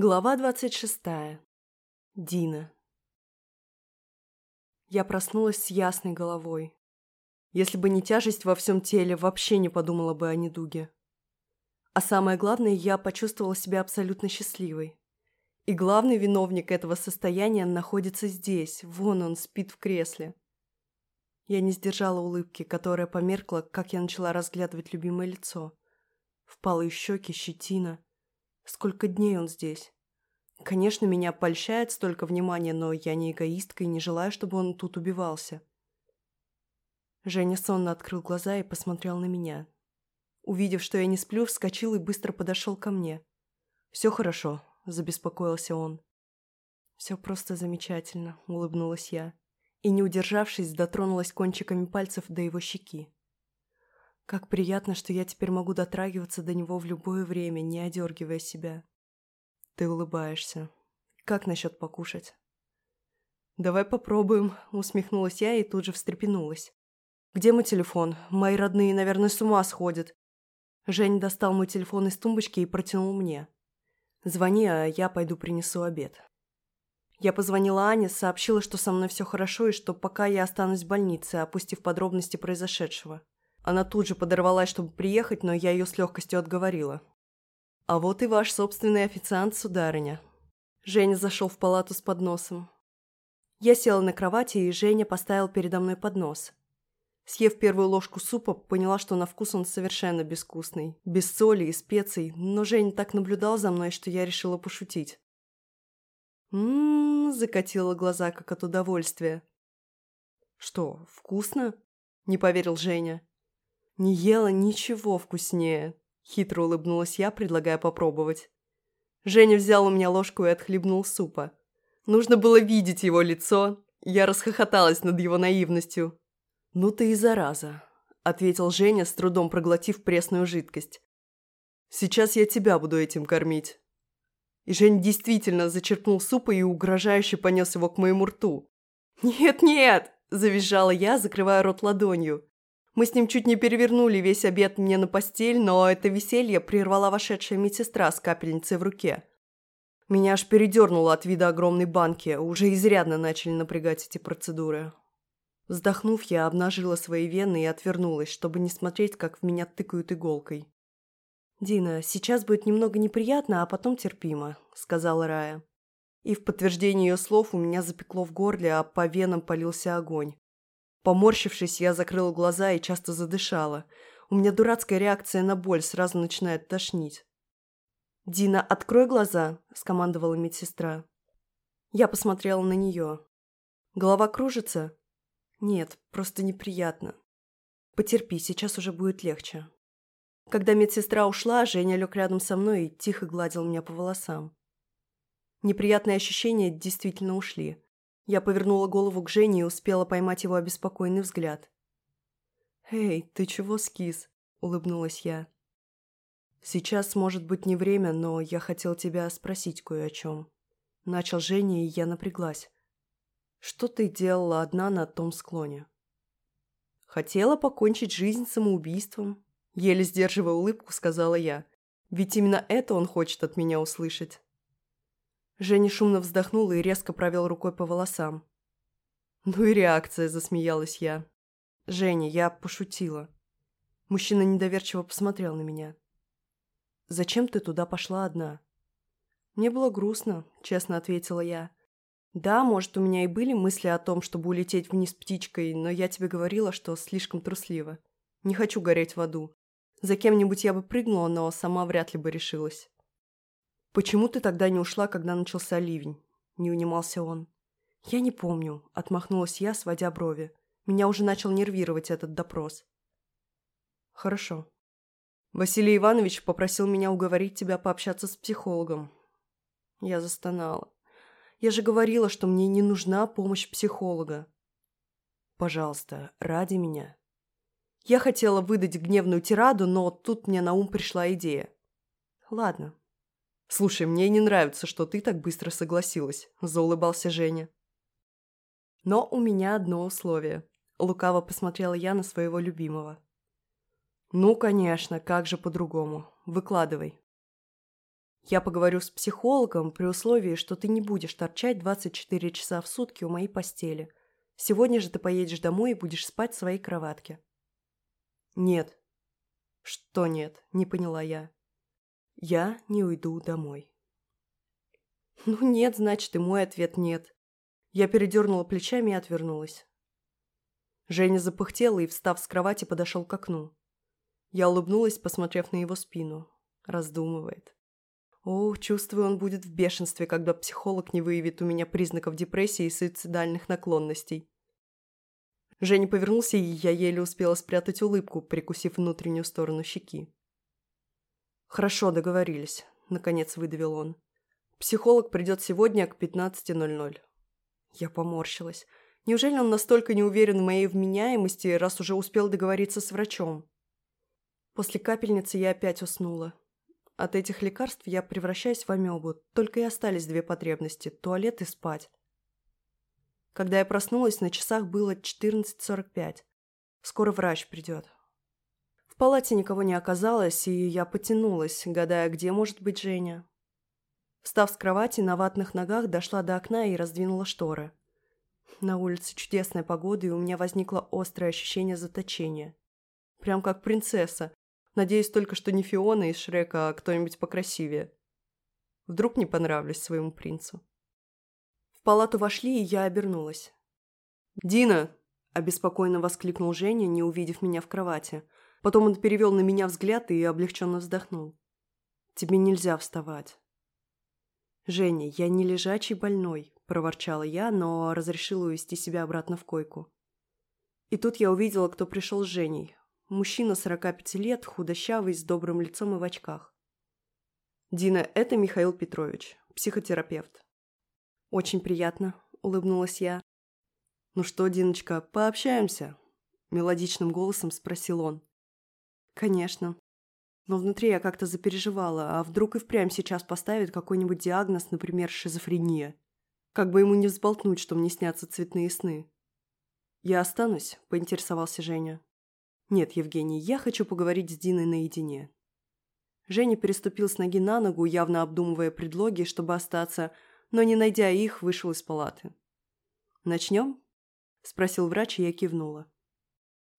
Глава двадцать шестая. Дина. Я проснулась с ясной головой. Если бы не тяжесть во всем теле, вообще не подумала бы о недуге. А самое главное, я почувствовала себя абсолютно счастливой. И главный виновник этого состояния находится здесь, вон он спит в кресле. Я не сдержала улыбки, которая померкла, как я начала разглядывать любимое лицо. Впалые щеки, щетина – Сколько дней он здесь? Конечно, меня польщает столько внимания, но я не эгоистка и не желаю, чтобы он тут убивался. Женя сонно открыл глаза и посмотрел на меня. Увидев, что я не сплю, вскочил и быстро подошел ко мне. «Все хорошо», – забеспокоился он. «Все просто замечательно», – улыбнулась я. И, не удержавшись, дотронулась кончиками пальцев до его щеки. Как приятно, что я теперь могу дотрагиваться до него в любое время, не одергивая себя. Ты улыбаешься. Как насчет покушать? «Давай попробуем», — усмехнулась я и тут же встрепенулась. «Где мой телефон? Мои родные, наверное, с ума сходят». Жень достал мой телефон из тумбочки и протянул мне. «Звони, а я пойду принесу обед». Я позвонила Ане, сообщила, что со мной все хорошо и что пока я останусь в больнице, опустив подробности произошедшего. Она тут же подорвалась, чтобы приехать, но я ее с легкостью отговорила. «А вот и ваш собственный официант, сударыня». Женя зашел в палату с подносом. Я села на кровати, и Женя поставил передо мной поднос. Съев первую ложку супа, поняла, что на вкус он совершенно безвкусный, без соли и специй, но Женя так наблюдал за мной, что я решила пошутить. «М-м-м», закатила глаза, как от удовольствия. «Что, вкусно?» – не поверил Женя. «Не ела ничего вкуснее», – хитро улыбнулась я, предлагая попробовать. Женя взял у меня ложку и отхлебнул супа. Нужно было видеть его лицо. Я расхохоталась над его наивностью. «Ну ты и зараза», – ответил Женя, с трудом проглотив пресную жидкость. «Сейчас я тебя буду этим кормить». И Жень действительно зачерпнул супа и угрожающе понес его к моему рту. «Нет-нет!» – завизжала я, закрывая рот ладонью. Мы с ним чуть не перевернули весь обед мне на постель, но это веселье прервала вошедшая медсестра с капельницей в руке. Меня аж передернуло от вида огромной банки, уже изрядно начали напрягать эти процедуры. Вздохнув, я обнажила свои вены и отвернулась, чтобы не смотреть, как в меня тыкают иголкой. «Дина, сейчас будет немного неприятно, а потом терпимо», — сказала Рая. И в подтверждение ее слов у меня запекло в горле, а по венам полился огонь. Поморщившись, я закрыла глаза и часто задышала. У меня дурацкая реакция на боль, сразу начинает тошнить. «Дина, открой глаза», – скомандовала медсестра. Я посмотрела на нее. «Голова кружится?» «Нет, просто неприятно. Потерпи, сейчас уже будет легче». Когда медсестра ушла, Женя лег рядом со мной и тихо гладил меня по волосам. Неприятные ощущения действительно ушли. Я повернула голову к Жене и успела поймать его обеспокоенный взгляд. «Эй, ты чего скис?» – улыбнулась я. «Сейчас, может быть, не время, но я хотел тебя спросить кое о чем». Начал Женя, и я напряглась. «Что ты делала одна на том склоне?» «Хотела покончить жизнь самоубийством», – еле сдерживая улыбку, сказала я. «Ведь именно это он хочет от меня услышать». Женя шумно вздохнул и резко провел рукой по волосам. «Ну и реакция», – засмеялась я. «Женя, я пошутила». Мужчина недоверчиво посмотрел на меня. «Зачем ты туда пошла одна?» «Мне было грустно», – честно ответила я. «Да, может, у меня и были мысли о том, чтобы улететь вниз птичкой, но я тебе говорила, что слишком трусливо. Не хочу гореть в аду. За кем-нибудь я бы прыгнула, но сама вряд ли бы решилась». «Почему ты тогда не ушла, когда начался ливень?» – не унимался он. «Я не помню», – отмахнулась я, сводя брови. Меня уже начал нервировать этот допрос. «Хорошо. Василий Иванович попросил меня уговорить тебя пообщаться с психологом». Я застонала. «Я же говорила, что мне не нужна помощь психолога». «Пожалуйста, ради меня». Я хотела выдать гневную тираду, но тут мне на ум пришла идея. «Ладно, «Слушай, мне не нравится, что ты так быстро согласилась», – заулыбался Женя. «Но у меня одно условие», – лукаво посмотрела я на своего любимого. «Ну, конечно, как же по-другому. Выкладывай». Я поговорю с психологом при условии, что ты не будешь торчать 24 часа в сутки у моей постели. Сегодня же ты поедешь домой и будешь спать в своей кроватке». «Нет». «Что нет?» – не поняла я. «Я не уйду домой». «Ну нет, значит, и мой ответ нет». Я передернула плечами и отвернулась. Женя запыхтел и, встав с кровати, подошел к окну. Я улыбнулась, посмотрев на его спину. Раздумывает. Ох, чувствую, он будет в бешенстве, когда психолог не выявит у меня признаков депрессии и суицидальных наклонностей. Женя повернулся, и я еле успела спрятать улыбку, прикусив внутреннюю сторону щеки. «Хорошо, договорились», — наконец выдавил он. «Психолог придет сегодня к 15.00». Я поморщилась. Неужели он настолько не уверен в моей вменяемости, раз уже успел договориться с врачом? После капельницы я опять уснула. От этих лекарств я превращаюсь в амебу, только и остались две потребности – туалет и спать. Когда я проснулась, на часах было 14.45. Скоро врач придет. Палате никого не оказалось, и я потянулась, гадая, где может быть Женя. Встав с кровати, на ватных ногах дошла до окна и раздвинула шторы. На улице чудесная погода, и у меня возникло острое ощущение заточения. Прям как принцесса, Надеюсь только, что не Фиона из Шрека, а кто-нибудь покрасивее. Вдруг не понравлюсь своему принцу. В палату вошли, и я обернулась. «Дина!» – обеспокоенно воскликнул Женя, не увидев меня в кровати. Потом он перевел на меня взгляд и облегченно вздохнул. «Тебе нельзя вставать». «Женя, я не лежачий больной», – проворчала я, но разрешила увести себя обратно в койку. И тут я увидела, кто пришел с Женей. Мужчина 45 лет, худощавый, с добрым лицом и в очках. «Дина, это Михаил Петрович, психотерапевт». «Очень приятно», – улыбнулась я. «Ну что, Диночка, пообщаемся?» – мелодичным голосом спросил он. «Конечно. Но внутри я как-то запереживала, а вдруг и впрямь сейчас поставит какой-нибудь диагноз, например, шизофрения. Как бы ему не взболтнуть, что мне снятся цветные сны». «Я останусь?» – поинтересовался Женя. «Нет, Евгений, я хочу поговорить с Диной наедине». Женя переступил с ноги на ногу, явно обдумывая предлоги, чтобы остаться, но, не найдя их, вышел из палаты. «Начнем?» – спросил врач, и я кивнула.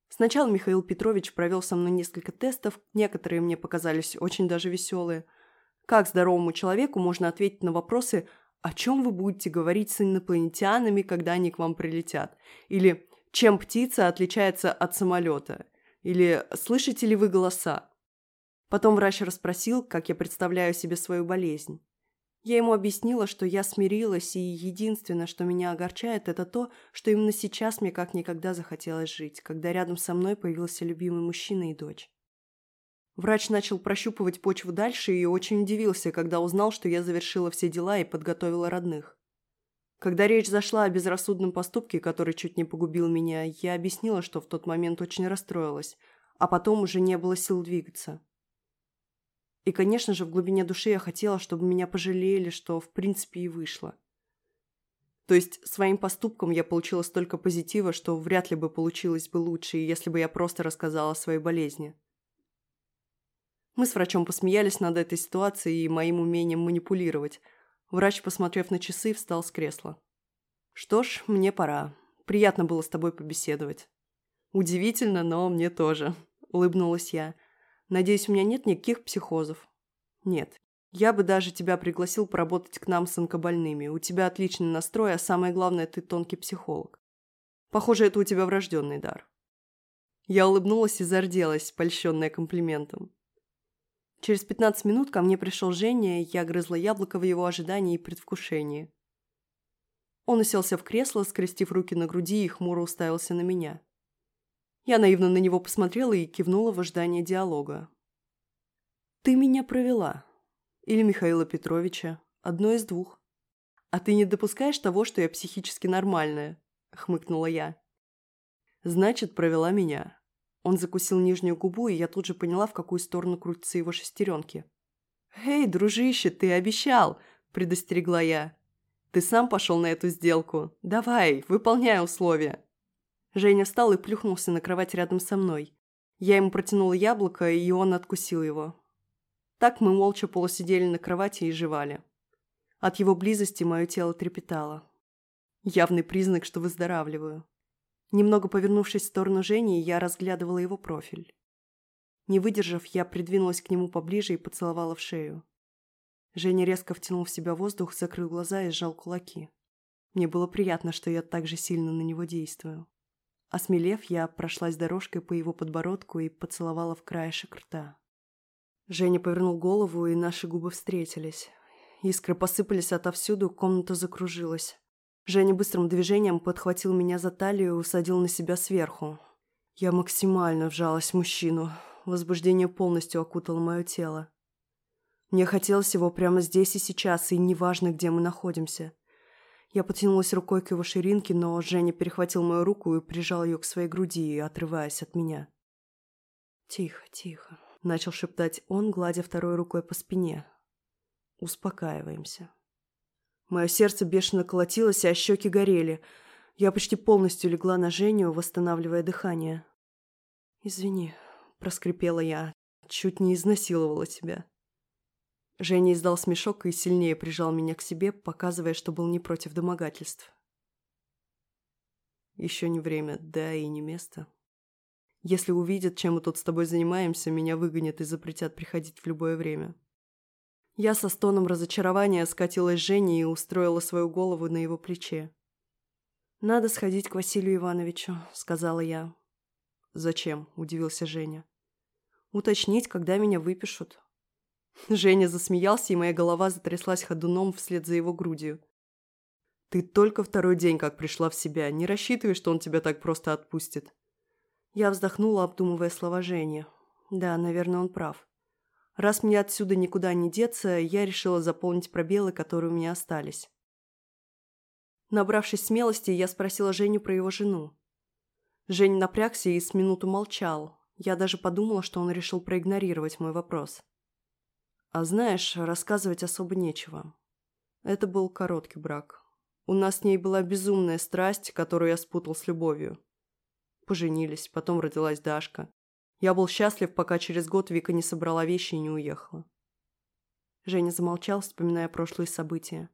Сначала Михаил Петрович провел со мной несколько тестов, некоторые мне показались очень даже веселые. Как здоровому человеку можно ответить на вопросы «О чем вы будете говорить с инопланетянами, когда они к вам прилетят?» Или «Чем птица отличается от самолета?» Или «Слышите ли вы голоса?» Потом врач расспросил, как я представляю себе свою болезнь. Я ему объяснила, что я смирилась, и единственное, что меня огорчает, это то, что именно сейчас мне как никогда захотелось жить, когда рядом со мной появился любимый мужчина и дочь. Врач начал прощупывать почву дальше и очень удивился, когда узнал, что я завершила все дела и подготовила родных. Когда речь зашла о безрассудном поступке, который чуть не погубил меня, я объяснила, что в тот момент очень расстроилась, а потом уже не было сил двигаться. И, конечно же, в глубине души я хотела, чтобы меня пожалели, что в принципе и вышло. То есть своим поступком я получила столько позитива, что вряд ли бы получилось бы лучше, если бы я просто рассказала о своей болезни. Мы с врачом посмеялись над этой ситуацией и моим умением манипулировать – Врач, посмотрев на часы, встал с кресла. «Что ж, мне пора. Приятно было с тобой побеседовать». «Удивительно, но мне тоже», – улыбнулась я. «Надеюсь, у меня нет никаких психозов?» «Нет. Я бы даже тебя пригласил поработать к нам с онкобольными. У тебя отличный настрой, а самое главное, ты тонкий психолог. Похоже, это у тебя врожденный дар». Я улыбнулась и зарделась, польщенная комплиментом. Через 15 минут ко мне пришел Женя, и я грызла яблоко в его ожидании и предвкушении. Он уселся в кресло, скрестив руки на груди и хмуро уставился на меня. Я наивно на него посмотрела и кивнула в ожидании диалога. «Ты меня провела. Или Михаила Петровича. Одно из двух. А ты не допускаешь того, что я психически нормальная?» – хмыкнула я. «Значит, провела меня. Он закусил нижнюю губу, и я тут же поняла, в какую сторону крутятся его шестеренки. «Эй, дружище, ты обещал!» – предостерегла я. «Ты сам пошел на эту сделку. Давай, выполняй условия!» Женя встал и плюхнулся на кровать рядом со мной. Я ему протянула яблоко, и он откусил его. Так мы молча полусидели на кровати и жевали. От его близости мое тело трепетало. Явный признак, что выздоравливаю. Немного повернувшись в сторону Жени, я разглядывала его профиль. Не выдержав, я придвинулась к нему поближе и поцеловала в шею. Женя резко втянул в себя воздух, закрыл глаза и сжал кулаки. Мне было приятно, что я так же сильно на него действую. Осмелев, я прошлась дорожкой по его подбородку и поцеловала в краешек рта. Женя повернул голову, и наши губы встретились. Искры посыпались отовсюду, комната закружилась. Женя быстрым движением подхватил меня за талию и усадил на себя сверху. Я максимально вжалась в мужчину. Возбуждение полностью окутало мое тело. Мне хотелось его прямо здесь и сейчас, и неважно, где мы находимся. Я потянулась рукой к его ширинке, но Женя перехватил мою руку и прижал ее к своей груди, отрываясь от меня. «Тихо, тихо», — начал шептать он, гладя второй рукой по спине. «Успокаиваемся». Мое сердце бешено колотилось, а щеки горели. Я почти полностью легла на Женю, восстанавливая дыхание. «Извини», — проскрипела я, — «чуть не изнасиловала тебя». Женя издал смешок и сильнее прижал меня к себе, показывая, что был не против домогательств. Еще не время, да и не место. Если увидят, чем мы тут с тобой занимаемся, меня выгонят и запретят приходить в любое время. Я со стоном разочарования скатилась с Женей и устроила свою голову на его плече. «Надо сходить к Василию Ивановичу», — сказала я. «Зачем?» — удивился Женя. «Уточнить, когда меня выпишут. Женя засмеялся, и моя голова затряслась ходуном вслед за его грудью. «Ты только второй день как пришла в себя. Не рассчитывай, что он тебя так просто отпустит». Я вздохнула, обдумывая слова Жени. Да, наверное, он прав. Раз мне отсюда никуда не деться, я решила заполнить пробелы, которые у меня остались. Набравшись смелости, я спросила Женю про его жену. Женя напрягся и с минуту молчал. Я даже подумала, что он решил проигнорировать мой вопрос. А знаешь, рассказывать особо нечего. Это был короткий брак. У нас с ней была безумная страсть, которую я спутал с любовью. Поженились, потом родилась Дашка. Я был счастлив, пока через год Вика не собрала вещи и не уехала. Женя замолчал, вспоминая прошлые события.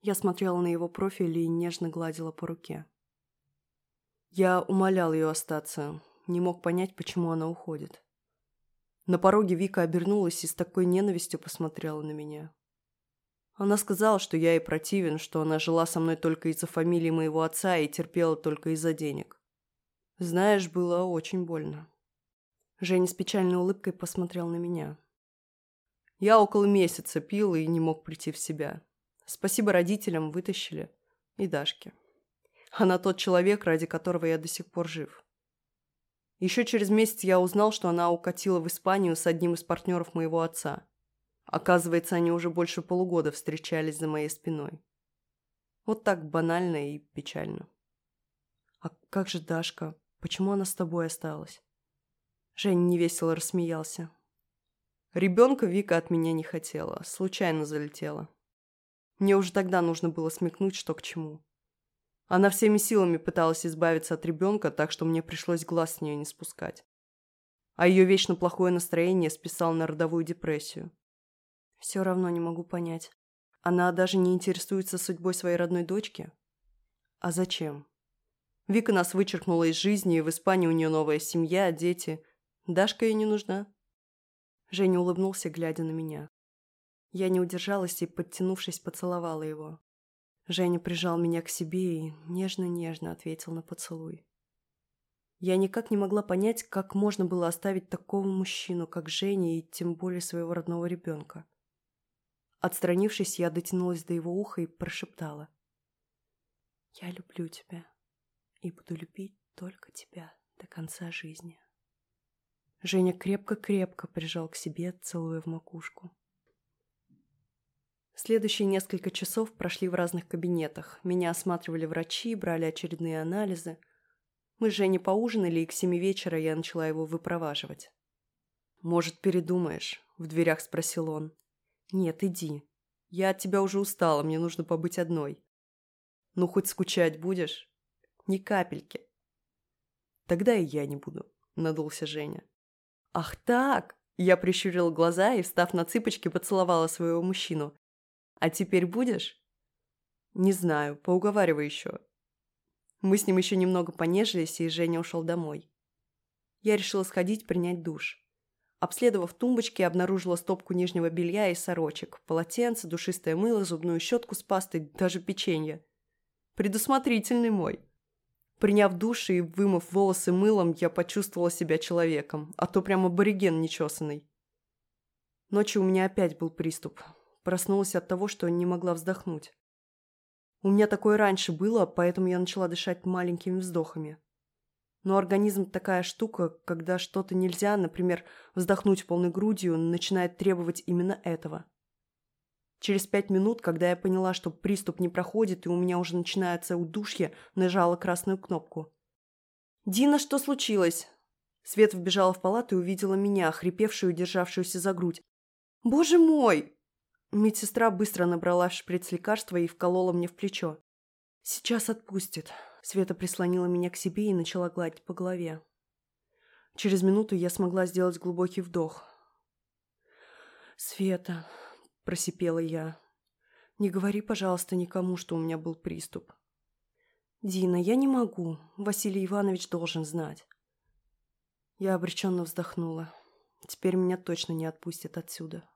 Я смотрела на его профиль и нежно гладила по руке. Я умолял ее остаться, не мог понять, почему она уходит. На пороге Вика обернулась и с такой ненавистью посмотрела на меня. Она сказала, что я ей противен, что она жила со мной только из-за фамилии моего отца и терпела только из-за денег. Знаешь, было очень больно. Женя с печальной улыбкой посмотрел на меня. Я около месяца пил и не мог прийти в себя. Спасибо родителям, вытащили. И Дашке. Она тот человек, ради которого я до сих пор жив. Еще через месяц я узнал, что она укатила в Испанию с одним из партнеров моего отца. Оказывается, они уже больше полугода встречались за моей спиной. Вот так банально и печально. «А как же Дашка? Почему она с тобой осталась?» Женя невесело рассмеялся. Ребенка Вика от меня не хотела, случайно залетела. Мне уже тогда нужно было смекнуть, что к чему. Она всеми силами пыталась избавиться от ребенка, так что мне пришлось глаз с нее не спускать. А ее вечно плохое настроение списал на родовую депрессию. Все равно не могу понять. Она даже не интересуется судьбой своей родной дочки? А зачем? Вика нас вычеркнула из жизни, и в Испании у нее новая семья, дети. Дашка ей не нужна. Женя улыбнулся, глядя на меня. Я не удержалась и, подтянувшись, поцеловала его. Женя прижал меня к себе и нежно-нежно ответил на поцелуй. Я никак не могла понять, как можно было оставить такого мужчину, как Женя, и тем более своего родного ребенка. Отстранившись, я дотянулась до его уха и прошептала. «Я люблю тебя и буду любить только тебя до конца жизни». Женя крепко-крепко прижал к себе, целуя в макушку. Следующие несколько часов прошли в разных кабинетах. Меня осматривали врачи, брали очередные анализы. Мы с Женей поужинали, и к семи вечера я начала его выпроваживать. «Может, передумаешь?» – в дверях спросил он. «Нет, иди. Я от тебя уже устала, мне нужно побыть одной». «Ну, хоть скучать будешь?» «Ни капельки». «Тогда и я не буду», – надулся Женя. «Ах так!» Я прищурила глаза и, встав на цыпочки, поцеловала своего мужчину. «А теперь будешь?» «Не знаю, поуговаривай еще». Мы с ним еще немного понежились, и Женя ушел домой. Я решила сходить принять душ. Обследовав тумбочки, обнаружила стопку нижнего белья и сорочек, полотенце, душистое мыло, зубную щетку с пастой, даже печенье. Предусмотрительный мой. Приняв душ и вымыв волосы мылом, я почувствовала себя человеком, а то прямо абориген нечесанный. Ночью у меня опять был приступ. Проснулась от того, что не могла вздохнуть. У меня такое раньше было, поэтому я начала дышать маленькими вздохами. Но организм такая штука, когда что-то нельзя, например, вздохнуть полной грудью, начинает требовать именно этого. Через пять минут, когда я поняла, что приступ не проходит и у меня уже начинается удушье, нажала красную кнопку. «Дина, что случилось?» Свет вбежала в палату и увидела меня, хрипевшую и державшуюся за грудь. «Боже мой!» Медсестра быстро набрала шприц лекарства и вколола мне в плечо. «Сейчас отпустит». Света прислонила меня к себе и начала гладить по голове. Через минуту я смогла сделать глубокий вдох. «Света», – просипела я, – «не говори, пожалуйста, никому, что у меня был приступ». «Дина, я не могу. Василий Иванович должен знать». Я обреченно вздохнула. Теперь меня точно не отпустят отсюда.